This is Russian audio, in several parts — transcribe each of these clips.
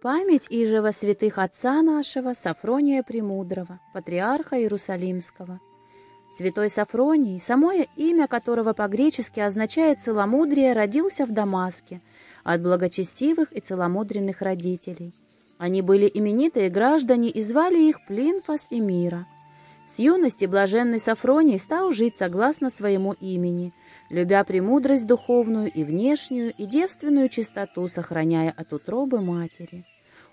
Память Ижева святых отца нашего Сафрония Премудрого, патриарха Иерусалимского. Святой Сафроний, самое имя которого по-гречески означает «целомудрие», родился в Дамаске от благочестивых и целомудренных родителей. Они были именитые граждане и звали их Плинфас и Мира. С юности блаженный Сафроний стал жить согласно своему имени, любя премудрость духовную и внешнюю, и девственную чистоту, сохраняя от утробы матери.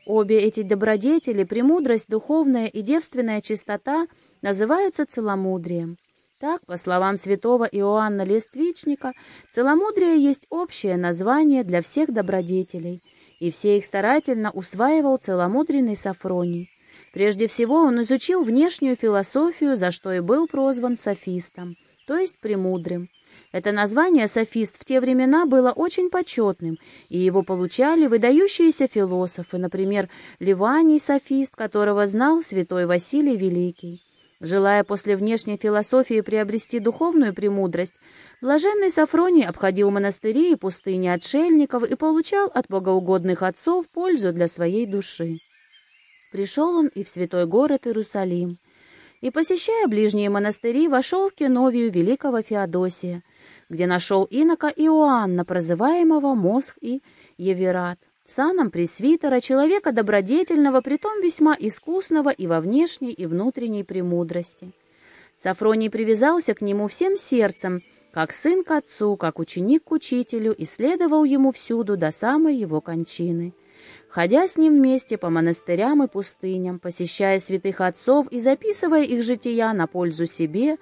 Обе эти добродетели, премудрость духовная и девственная чистота, называются целомудрием. Так, по словам святого Иоанна Лествичника, целомудрие есть общее название для всех добродетелей, и все их старательно усваивал целомудренный Сафроний. Прежде всего он изучил внешнюю философию, за что и был прозван софистом, то есть премудрым. Это название «софист» в те времена было очень почетным, и его получали выдающиеся философы, например, Ливаний софист, которого знал святой Василий Великий. Желая после внешней философии приобрести духовную премудрость, блаженный Сафроний обходил монастыри и пустыни отшельников и получал от богоугодных отцов пользу для своей души. Пришел он и в святой город Иерусалим, и, посещая ближние монастыри, вошел в Кеновию великого Феодосия, где нашел инока Иоанна, прозываемого Мосх и Еверат, саном пресвитера, человека добродетельного, притом весьма искусного и во внешней, и внутренней премудрости. Сафроний привязался к нему всем сердцем, как сын к отцу, как ученик к учителю, и следовал ему всюду до самой его кончины ходя с ним вместе по монастырям и пустыням, посещая святых отцов и записывая их жития на пользу себе,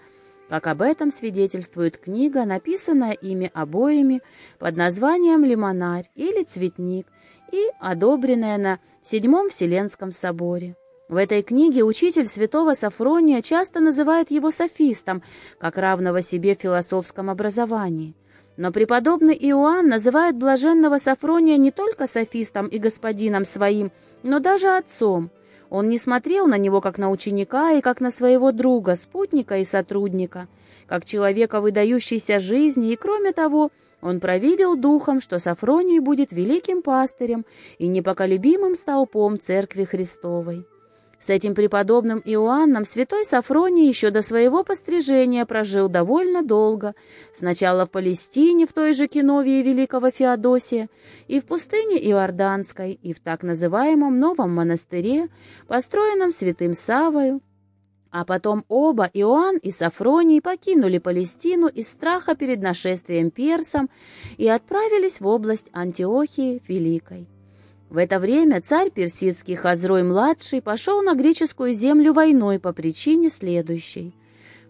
как об этом свидетельствует книга, написанная ими обоими под названием «Лимонарь» или «Цветник» и одобренная на Седьмом Вселенском соборе. В этой книге учитель святого Сафрония часто называет его софистом, как равного себе в философском образовании. Но преподобный Иоанн называет блаженного Сафрония не только софистом и господином своим, но даже отцом. Он не смотрел на него как на ученика и как на своего друга, спутника и сотрудника, как человека, выдающийся жизни, и, кроме того, он провидел духом, что Сафроний будет великим пастырем и непоколебимым столпом Церкви Христовой. С этим преподобным Иоанном святой Сафроний еще до своего пострижения прожил довольно долго, сначала в Палестине, в той же Киновии Великого Феодосия, и в пустыне Иорданской, и в так называемом Новом монастыре, построенном святым Савою, а потом оба, Иоанн и Сафроний, покинули Палестину из страха перед нашествием персам и отправились в область Антиохии Великой. В это время царь персидский Хазрой-младший пошел на греческую землю войной по причине следующей.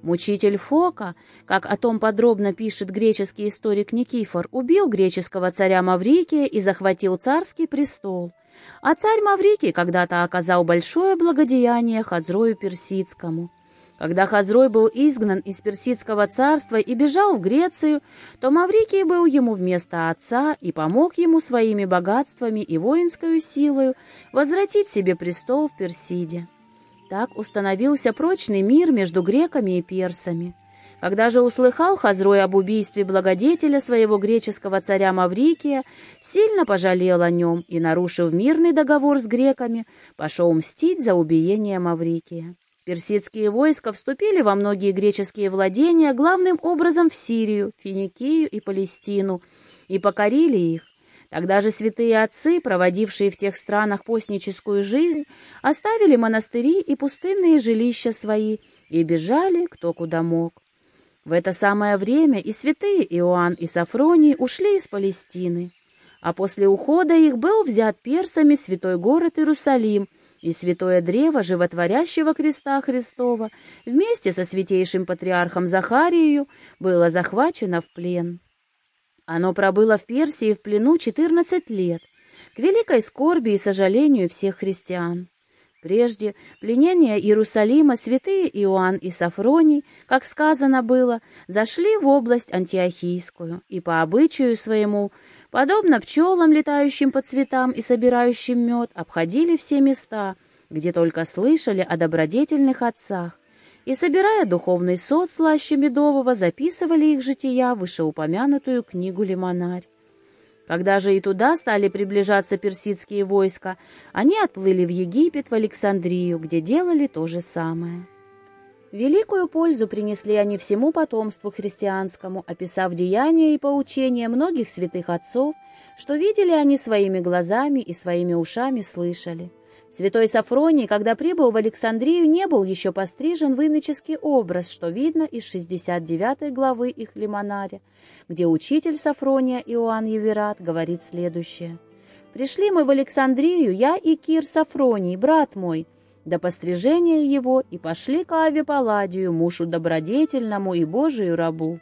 Мучитель Фока, как о том подробно пишет греческий историк Никифор, убил греческого царя Маврикия и захватил царский престол. А царь Маврикий когда-то оказал большое благодеяние Хазрою Персидскому – когда Хазрой был изгнан из Персидского царства и бежал в Грецию, то Маврикий был ему вместо отца и помог ему своими богатствами и воинской силою возвратить себе престол в Персиде. Так установился прочный мир между греками и персами. Когда же услыхал Хазрой об убийстве благодетеля своего греческого царя Маврикия, сильно пожалел о нем и, нарушив мирный договор с греками, пошел мстить за убиение Маврикия. Персидские войска вступили во многие греческие владения, главным образом в Сирию, Финикию и Палестину, и покорили их. Тогда же святые отцы, проводившие в тех странах постническую жизнь, оставили монастыри и пустынные жилища свои и бежали кто куда мог. В это самое время и святые Иоанн и Сафроний ушли из Палестины, а после ухода их был взят персами святой город Иерусалим – и святое древо животворящего креста Христова вместе со святейшим патриархом Захарией было захвачено в плен. Оно пробыло в Персии в плену 14 лет, к великой скорби и сожалению всех христиан. Прежде пленения Иерусалима святые Иоанн и Сафроний, как сказано было, зашли в область Антиохийскую и по обычаю своему подобно пчелам, летающим по цветам и собирающим мед, обходили все места, где только слышали о добродетельных отцах, и, собирая духовный сот слаще медового, записывали их жития в вышеупомянутую книгу «Лимонарь». Когда же и туда стали приближаться персидские войска, они отплыли в Египет, в Александрию, где делали то же самое. Великую пользу принесли они всему потомству христианскому, описав деяния и поучения многих святых отцов, что видели они своими глазами и своими ушами слышали. Святой Сафроний, когда прибыл в Александрию, не был еще пострижен в иноческий образ, что видно из 69 главы их лимонаря, где учитель Сафрония Иоанн Еверат говорит следующее. «Пришли мы в Александрию, я и Кир Сафроний, брат мой, до пострижения его, и пошли к Аве Палладию, мужу добродетельному и Божию рабу».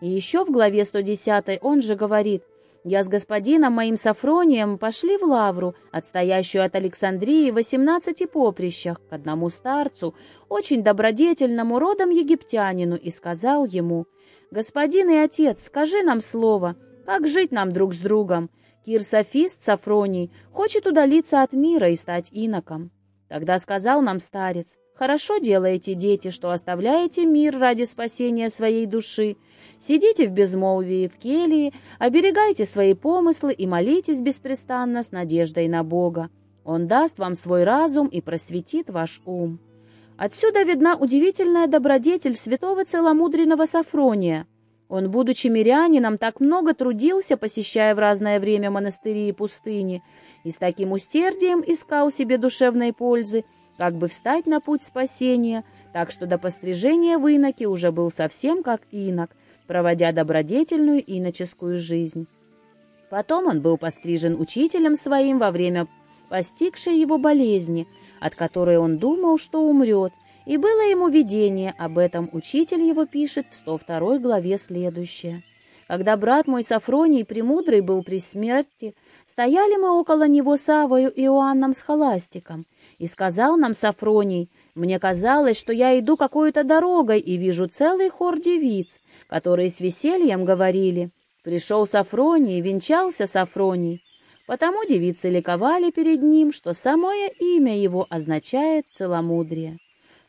И еще в главе 110 он же говорит – я с господином моим Сафронием пошли в Лавру, отстоящую от Александрии восемнадцати поприщах, к одному старцу, очень добродетельному родом египтянину, и сказал ему, «Господин и отец, скажи нам слово, как жить нам друг с другом? Кир Софист Сафроний хочет удалиться от мира и стать иноком». Тогда сказал нам старец, «Хорошо делаете, дети, что оставляете мир ради спасения своей души, Сидите в безмолвии в келье, оберегайте свои помыслы и молитесь беспрестанно с надеждой на Бога. Он даст вам свой разум и просветит ваш ум. Отсюда видна удивительная добродетель святого целомудренного Сафрония. Он, будучи мирянином, так много трудился, посещая в разное время монастыри и пустыни, и с таким усердием искал себе душевной пользы, как бы встать на путь спасения, так что до пострижения в иноке уже был совсем как инок, проводя добродетельную иноческую жизнь. Потом он был пострижен учителем своим во время постигшей его болезни, от которой он думал, что умрет, и было ему видение, об этом учитель его пишет в 102 главе следующее. Когда брат мой Сафроний Премудрый был при смерти, стояли мы около него с Авою Иоанном с Холастиком, и сказал нам Сафроний, мне казалось, что я иду какой-то дорогой и вижу целый хор девиц, которые с весельем говорили. Пришел Сафроний, венчался Сафроний. Потому девицы ликовали перед ним, что самое имя его означает целомудрие.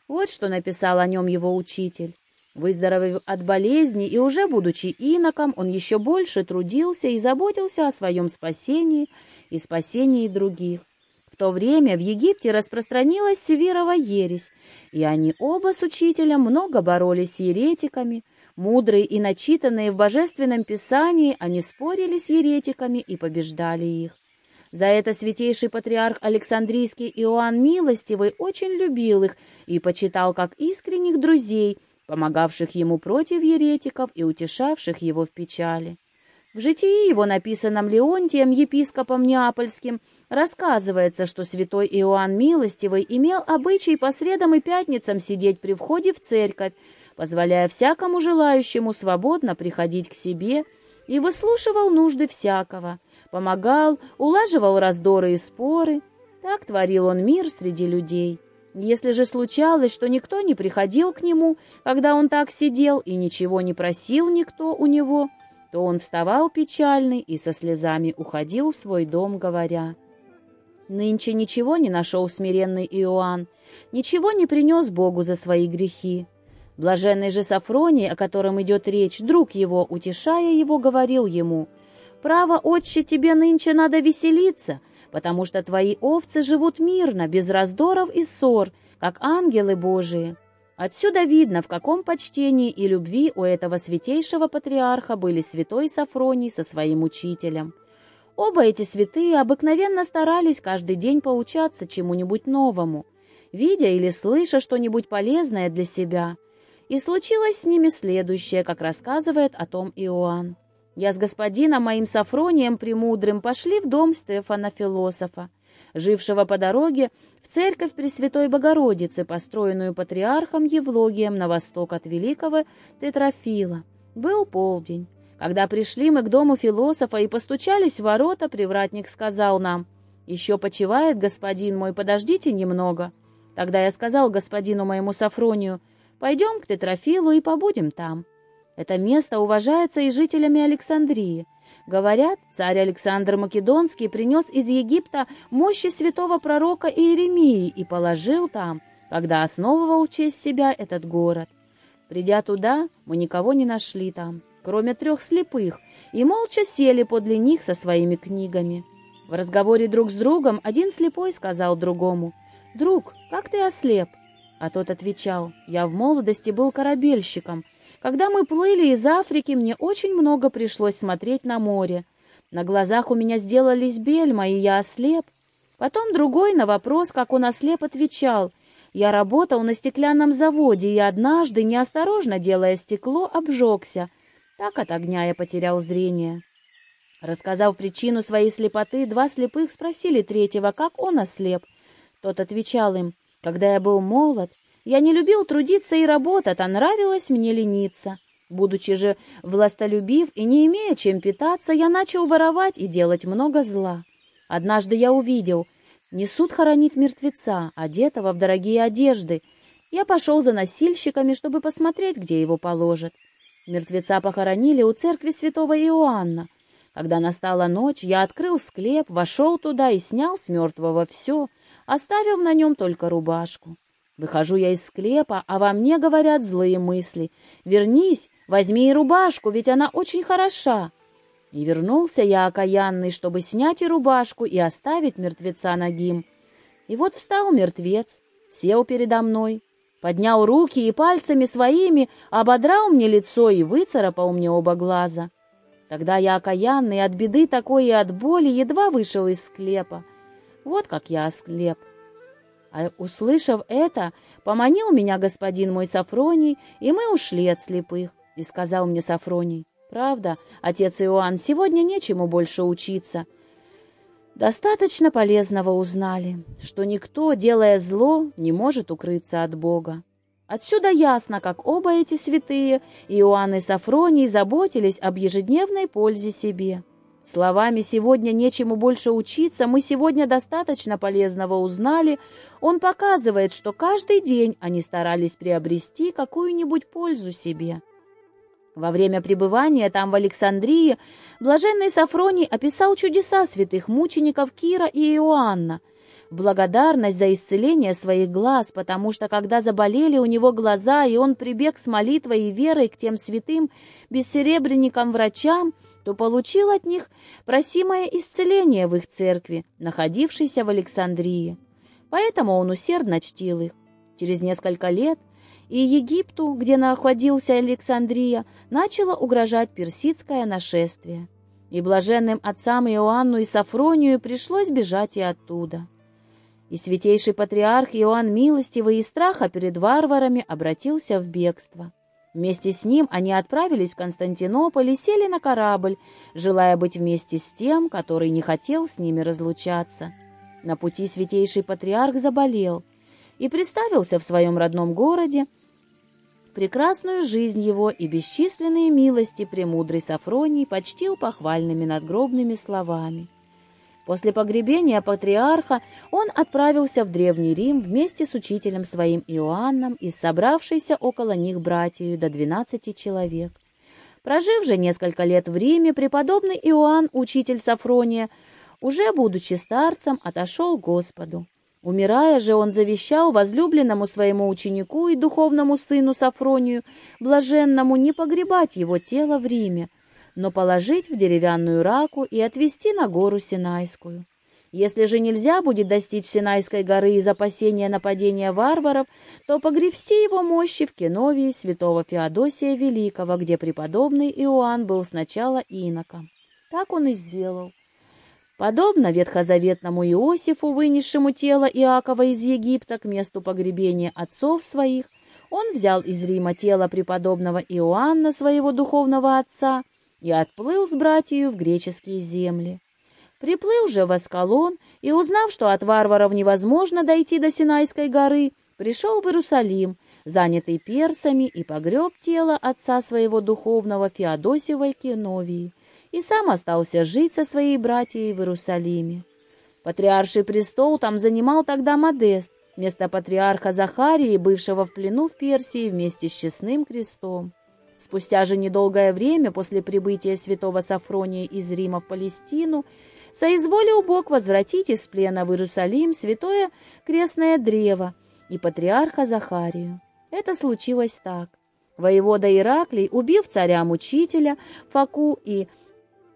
Вот что написал о нем его учитель. Выздоровев от болезни и уже будучи иноком, он еще больше трудился и заботился о своем спасении и спасении других то время в Египте распространилась Северова ересь, и они оба с учителем много боролись с еретиками. Мудрые и начитанные в Божественном Писании, они спорили с еретиками и побеждали их. За это святейший патриарх Александрийский Иоанн Милостивый очень любил их и почитал как искренних друзей, помогавших ему против еретиков и утешавших его в печали. В житии его, написанном Леонтием, епископом Неапольским, Рассказывается, что святой Иоанн Милостивый имел обычай по средам и пятницам сидеть при входе в церковь, позволяя всякому желающему свободно приходить к себе, и выслушивал нужды всякого, помогал, улаживал раздоры и споры. Так творил он мир среди людей. Если же случалось, что никто не приходил к нему, когда он так сидел, и ничего не просил никто у него, то он вставал печальный и со слезами уходил в свой дом, говоря — Нынче ничего не нашел смиренный Иоанн, ничего не принес Богу за свои грехи. Блаженный же Сафроний, о котором идет речь, друг его, утешая его, говорил ему, «Право, отче, тебе нынче надо веселиться, потому что твои овцы живут мирно, без раздоров и ссор, как ангелы Божии». Отсюда видно, в каком почтении и любви у этого святейшего патриарха были святой Сафроний со своим учителем. Оба эти святые обыкновенно старались каждый день поучаться чему-нибудь новому, видя или слыша что-нибудь полезное для себя. И случилось с ними следующее, как рассказывает о том Иоанн. Я с господином моим Сафронием Премудрым пошли в дом Стефана Философа, жившего по дороге в церковь Пресвятой Богородицы, построенную патриархом Евлогием на восток от великого Тетрофила. Был полдень. Когда пришли мы к дому философа и постучались в ворота, привратник сказал нам, «Еще почивает господин мой, подождите немного». Тогда я сказал господину моему Сафронию, «Пойдем к Тетрофилу и побудем там». Это место уважается и жителями Александрии. Говорят, царь Александр Македонский принес из Египта мощи святого пророка Иеремии и положил там, когда основывал честь себя этот город. Придя туда, мы никого не нашли там. кроме трех слепых, и молча сели подле них со своими книгами. В разговоре друг с другом один слепой сказал другому, «Друг, как ты ослеп?» А тот отвечал, «Я в молодости был корабельщиком. Когда мы плыли из Африки, мне очень много пришлось смотреть на море. На глазах у меня сделались бельма, и я ослеп. Потом другой на вопрос, как он ослеп, отвечал, «Я работал на стеклянном заводе, и однажды, неосторожно делая стекло, обжегся. Так от огня я потерял зрение». Рассказав причину своей слепоты, два слепых спросили третьего, как он ослеп. Тот отвечал им, «Когда я был молод, я не любил трудиться и работать, а нравилось мне лениться. Будучи же властолюбив и не имея чем питаться, я начал воровать и делать много зла. Однажды я увидел, несут хоронить мертвеца, одетого в дорогие одежды. Я пошел за носильщиками, чтобы посмотреть, где его положат. Мертвеца похоронили у церкви святого Иоанна — когда настала ночь, я открыл склеп, вошел туда и снял с мертвого все, оставив на нем только рубашку. Выхожу я из склепа, а во мне говорят злые мысли. «Вернись, возьми и рубашку, ведь она очень хороша». И вернулся я окаянный, чтобы снять и рубашку и оставить мертвеца нагим. И вот встал мертвец, сел передо мной, поднял руки и пальцами своими ободрал мне лицо и выцарапал мне оба глаза. Тогда я окаянный от беды такой и от боли едва вышел из склепа. Вот как я ослеп. А услышав это, поманил меня господин мой Сафроний, и мы ушли от слепых. И сказал мне Сафроний, «Правда, отец Иоанн, сегодня нечему больше учиться». Достаточно полезного узнали, что никто, делая зло, не может укрыться от Бога. Отсюда ясно, как оба эти святые, Иоанн и Сафроний, заботились об ежедневной пользе себе. Словами «сегодня нечему больше учиться», мы сегодня достаточно полезного узнали, он показывает, что каждый день они старались приобрести какую-нибудь пользу себе. Во время пребывания там в Александрии блаженный Сафроний описал чудеса святых мучеников Кира и Иоанна – благодарность за исцеление своих глаз, потому что, когда заболели у него глаза, и он прибег с молитвой и верой к тем святым бессеребренникам-врачам, то получил от них просимое исцеление в их церкви, находившейся в Александрии. Поэтому он усердно чтил их. Через несколько лет и Египту, где находился Александрия, начало угрожать персидское нашествие. И блаженным отцам Иоанну и Сафронию пришлось бежать и оттуда. И святейший патриарх Иоанн Милостивый из страха перед варварами обратился в бегство. Вместе с ним они отправились в Константинополь и сели на корабль, желая быть вместе с тем, который не хотел с ними разлучаться. На пути святейший патриарх заболел и представился в своем родном городе, прекрасную жизнь его и бесчисленные милости премудрый Сафроний почтил похвальными надгробными словами. После погребения патриарха он отправился в Древний Рим вместе с учителем своим Иоанном и собравшейся около них братьею до двенадцати человек. Прожив же несколько лет в Риме, преподобный Иоанн, учитель Сафрония, уже будучи старцем, отошел к Господу. Умирая же, он завещал возлюбленному своему ученику и духовному сыну Сафронию, блаженному, не погребать его тело в Риме, но положить в деревянную раку и отвезти на гору Синайскую. Если же нельзя будет достичь Синайской горы из опасения нападения варваров, то погребсти его мощи в Кеновии святого Феодосия Великого, где преподобный Иоанн был сначала иноком. Так он и сделал. Подобно ветхозаветному Иосифу, вынесшему тело Иакова из Египта к месту погребения отцов своих, он взял из Рима тело преподобного Иоанна, своего духовного отца, и отплыл с братьею в греческие земли. Приплыл же в Аскалон и, узнав, что от варваров невозможно дойти до Синайской горы, пришел в Иерусалим, занятый персами, и погреб тело отца своего духовного Феодосия Кеновии, и сам остался жить со своей братьей в Иерусалиме. Патриарший престол там занимал тогда Модест, вместо патриарха Захарии, бывшего в плену в Персии вместе с честным крестом. Спустя же недолгое время после прибытия святого Сафрония из Рима в Палестину соизволил Бог возвратить из плена в Иерусалим святое крестное древо и патриарха Захарию. Это случилось так. Воевода Ираклий, убив царя-мучителя Факу и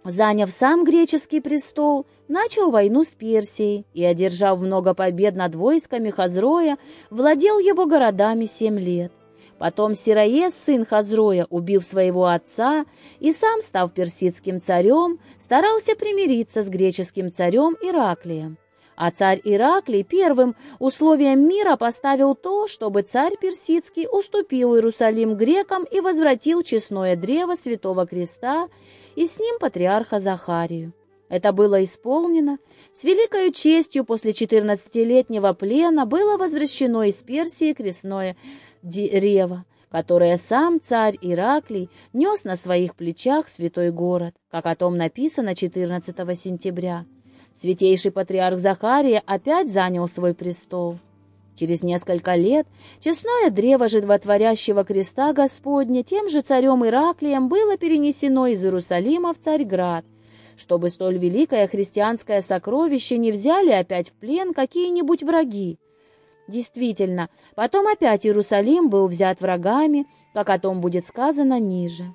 заняв сам греческий престол, начал войну с Персией и, одержав много побед над войсками Хазроя, владел его городами семь лет. Потом Сироес, сын Хазроя, убив своего отца и сам, став персидским царем, старался примириться с греческим царем Ираклием. А царь Ираклий первым условием мира поставил то, чтобы царь персидский уступил Иерусалим грекам и возвратил честное древо Святого Креста и с ним патриарха Захарию. Это было исполнено. С великою честью после четырнадцатилетнего плена было возвращено из Персии крестное древо, которое сам царь Ираклий нес на своих плечах святой город, как о том написано 14 сентября. Святейший патриарх Захария опять занял свой престол. Через несколько лет честное древо животворящего креста Господня тем же царем Ираклием было перенесено из Иерусалима в Царьград, чтобы столь великое христианское сокровище не взяли опять в плен какие-нибудь враги. Действительно, потом опять Иерусалим был взят врагами, как о том будет сказано ниже.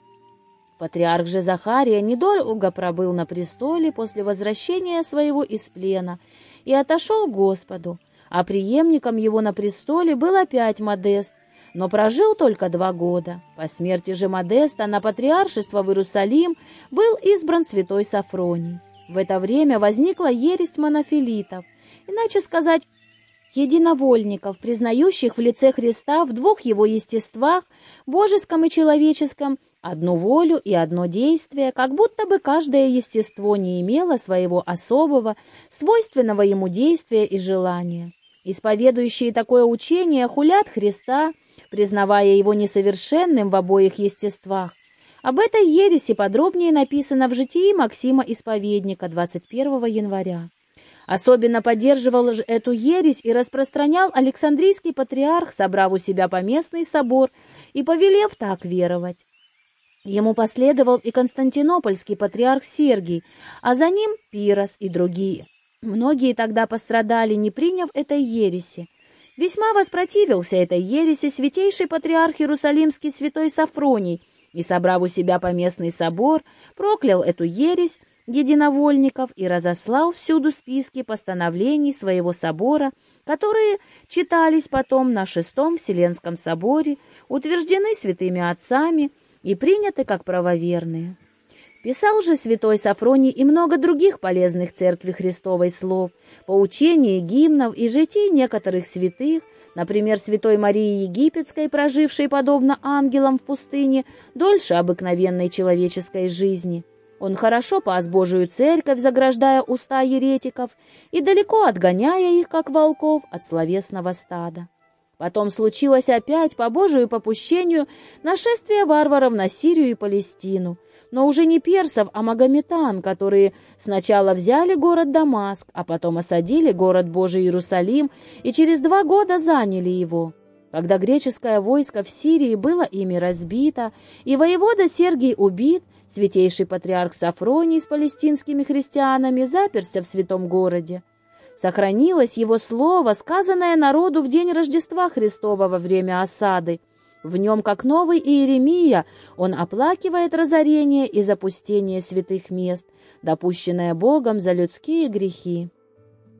Патриарх же Захария недолго пробыл на престоле после возвращения своего из плена и отошел к Господу, а преемником его на престоле был опять Модест, но прожил только два года. По смерти же Модеста на патриаршество в Иерусалим был избран святой Сафроний. В это время возникла ересь монофилитов, иначе сказать, единовольников, признающих в лице Христа в двух его естествах, божеском и человеческом, одну волю и одно действие, как будто бы каждое естество не имело своего особого, свойственного ему действия и желания. Исповедующие такое учение хулят Христа, признавая его несовершенным в обоих естествах. Об этой ереси подробнее написано в житии Максима Исповедника 21 января. Особенно поддерживал эту ересь и распространял Александрийский патриарх, собрав у себя поместный собор и повелев так веровать. Ему последовал и Константинопольский патриарх Сергий, а за ним Пирос и другие. Многие тогда пострадали, не приняв этой ереси. Весьма воспротивился этой ереси святейший патриарх Иерусалимский святой Сафроний и, собрав у себя поместный собор, проклял эту ересь единовольников и разослал всюду списки постановлений своего собора, которые читались потом на Шестом Вселенском соборе, утверждены святыми отцами и приняты как правоверные. Писал же святой Сафроний и много других полезных церкви Христовой слов, поучений, гимнов и житий некоторых святых, например, святой Марии Египетской, прожившей, подобно ангелам в пустыне, дольше обыкновенной человеческой жизни. Он хорошо пас Божию церковь, заграждая уста еретиков и далеко отгоняя их, как волков, от словесного стада. Потом случилось опять, по Божию попущению, нашествие варваров на Сирию и Палестину — но уже не персов, а магометан, которые сначала взяли город Дамаск, а потом осадили город Божий Иерусалим и через два года заняли его. Когда греческое войско в Сирии было ими разбито, и воевода Сергий убит, святейший патриарх Сафроний с палестинскими христианами заперся в святом городе. Сохранилось его слово, сказанное народу в день Рождества Христова во время осады, в нем, как новый Иеремия, он оплакивает разорение и запустение святых мест, допущенное Богом за людские грехи.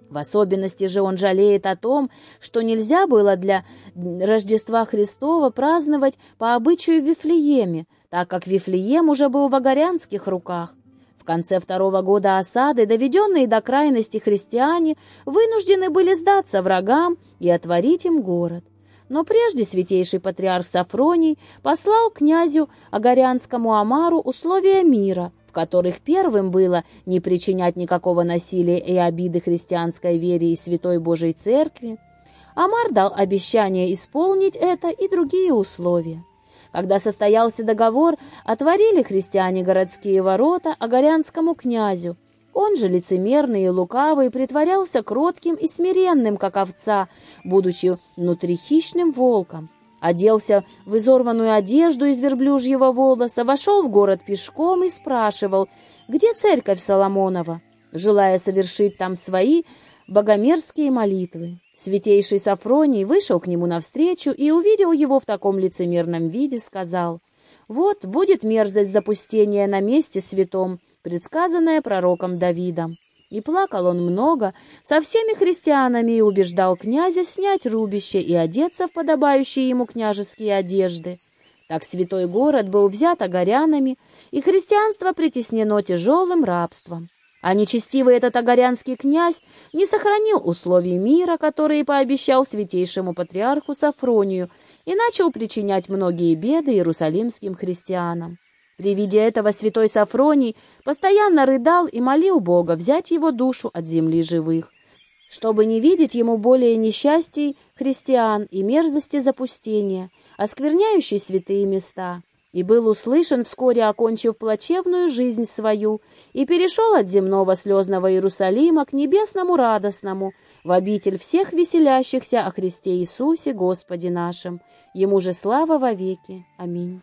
В особенности же он жалеет о том, что нельзя было для Рождества Христова праздновать по обычаю в Вифлееме, так как Вифлеем уже был в агарянских руках. В конце второго года осады, доведенные до крайности христиане, вынуждены были сдаться врагам и отворить им город. Но прежде святейший патриарх Сафроний послал князю Агарянскому Амару условия мира, в которых первым было не причинять никакого насилия и обиды христианской вере и святой Божьей Церкви. Амар дал обещание исполнить это и другие условия. Когда состоялся договор, отворили христиане городские ворота Агарянскому князю, он же, лицемерный и лукавый, притворялся кротким и смиренным, как овца, будучи внутри хищным волком. Оделся в изорванную одежду из верблюжьего волоса, вошел в город пешком и спрашивал, где церковь Соломонова, желая совершить там свои богомерзкие молитвы. Святейший Сафроний вышел к нему навстречу и, увидел его в таком лицемерном виде, сказал, «Вот будет мерзость запустения на месте святом, предсказанная пророком Давидом». И плакал он много со всеми христианами и убеждал князя снять рубище и одеться в подобающие ему княжеские одежды. Так святой город был взят огорянами, и христианство притеснено тяжелым рабством. А нечестивый этот огорянский князь не сохранил условий мира, которые пообещал святейшему патриарху Сафронию, и начал причинять многие беды иерусалимским христианам. При виде этого святой Сафроний постоянно рыдал и молил Бога взять его душу от земли живых, чтобы не видеть ему более несчастий христиан и мерзости запустения, оскверняющей святые места и был услышан вскоре, окончив плачевную жизнь свою, и перешел от земного слезного Иерусалима к небесному радостному, в обитель всех веселящихся о Христе Иисусе Господе нашим. Ему же слава вовеки. Аминь.